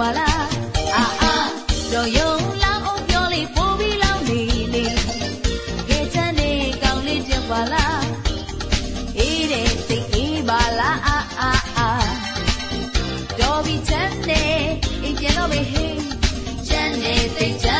ပါလားအာအာရော်ယုံလောင်းအောင်ပြောလေးပိုးပြီးလောင်းနေလေကဲချမ်းနေကောင်းလေးတင်ပါလားအေးတဲ့စိတ်အေးပါလားအာအာအာတော်ပြီးချမ်းနေအင်ကျတော့ပဲဟေးချမ်းနေစိတ်ချမ်း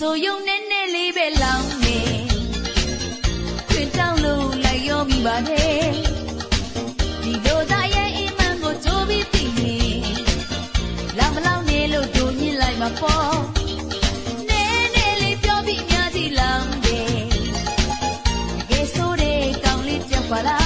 ဆိုယုံနဲ့နဲ့လေးပဲလောင်းနေခွင်တောင်းလို့လိုက်ရောမိပါနဲ့ဒီလိုသားရဲ့အိမ်မကိုကြိုးပြီးသိနေလောင်းမလောင်းနေလို့တို့ညစ်လိုက်မှာပေါ့ပါလား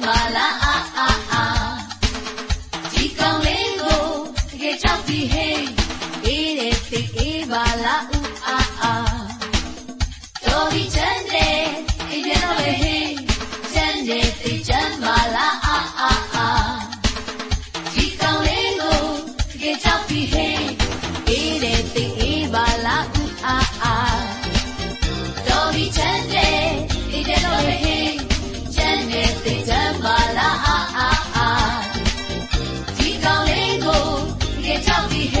လာဥအာအာတော်ပြီချမ်းတဲ့ဒီပြန်တော့လေဟေးချမ်းတဲ့ဒီချမ်းမလာအာအာအာဒီကောင်းလေးကိုတကယ်ချောက်ပြီဟေးအေးတဲ့ဒီအေးပါလာဥအာအာတော်ပြီချမ်းတဲ့ဒီပြန်တော့လေဟေးချမ်းတဲ့ဒီချမ်းမလာအာအာအာဒီကောင်းလေးကိုတကယ်ချောက်ပြီဟေး